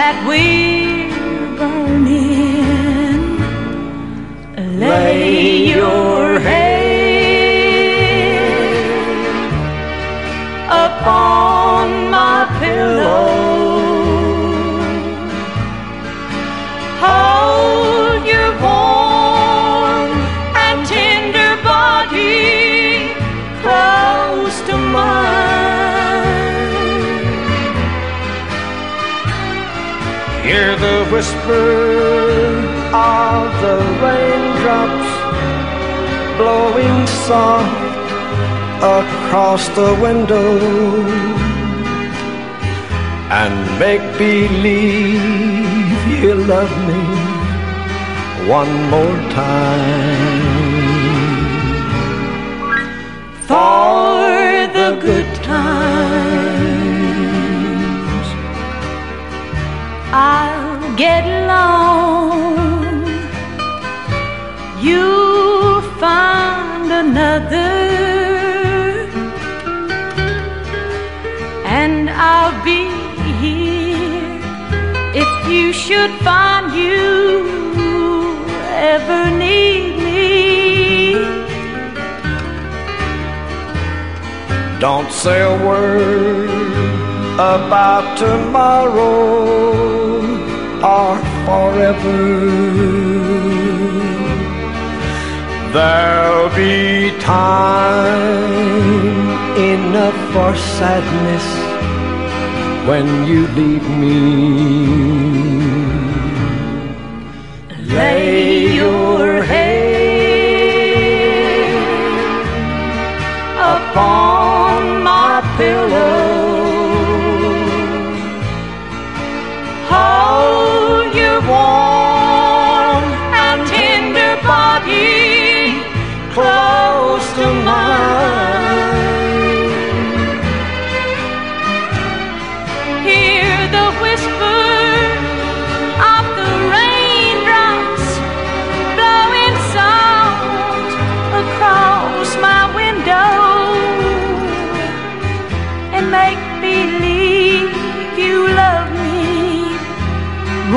that we're burning. Lay Hear the whisper of the raindrops blowing soft across the window. And make believe you love me one more time I'll get along. You'll find another, and I'll be here if you should find you ever need me. Don't say a word about tomorrow or forever. There'll be time enough for sadness when you leave me. Lay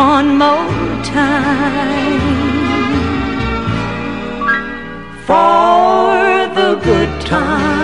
one more time for the good times.